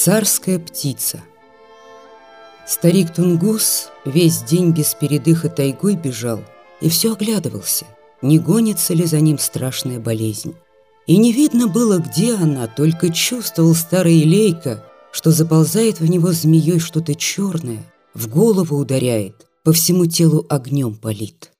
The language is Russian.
Царская птица Старик Тунгус весь день без передыха тайгой бежал и все оглядывался, не гонится ли за ним страшная болезнь. И не видно было, где она, только чувствовал старый Лейка, что заползает в него змеей что-то черное, в голову ударяет, по всему телу огнем палит.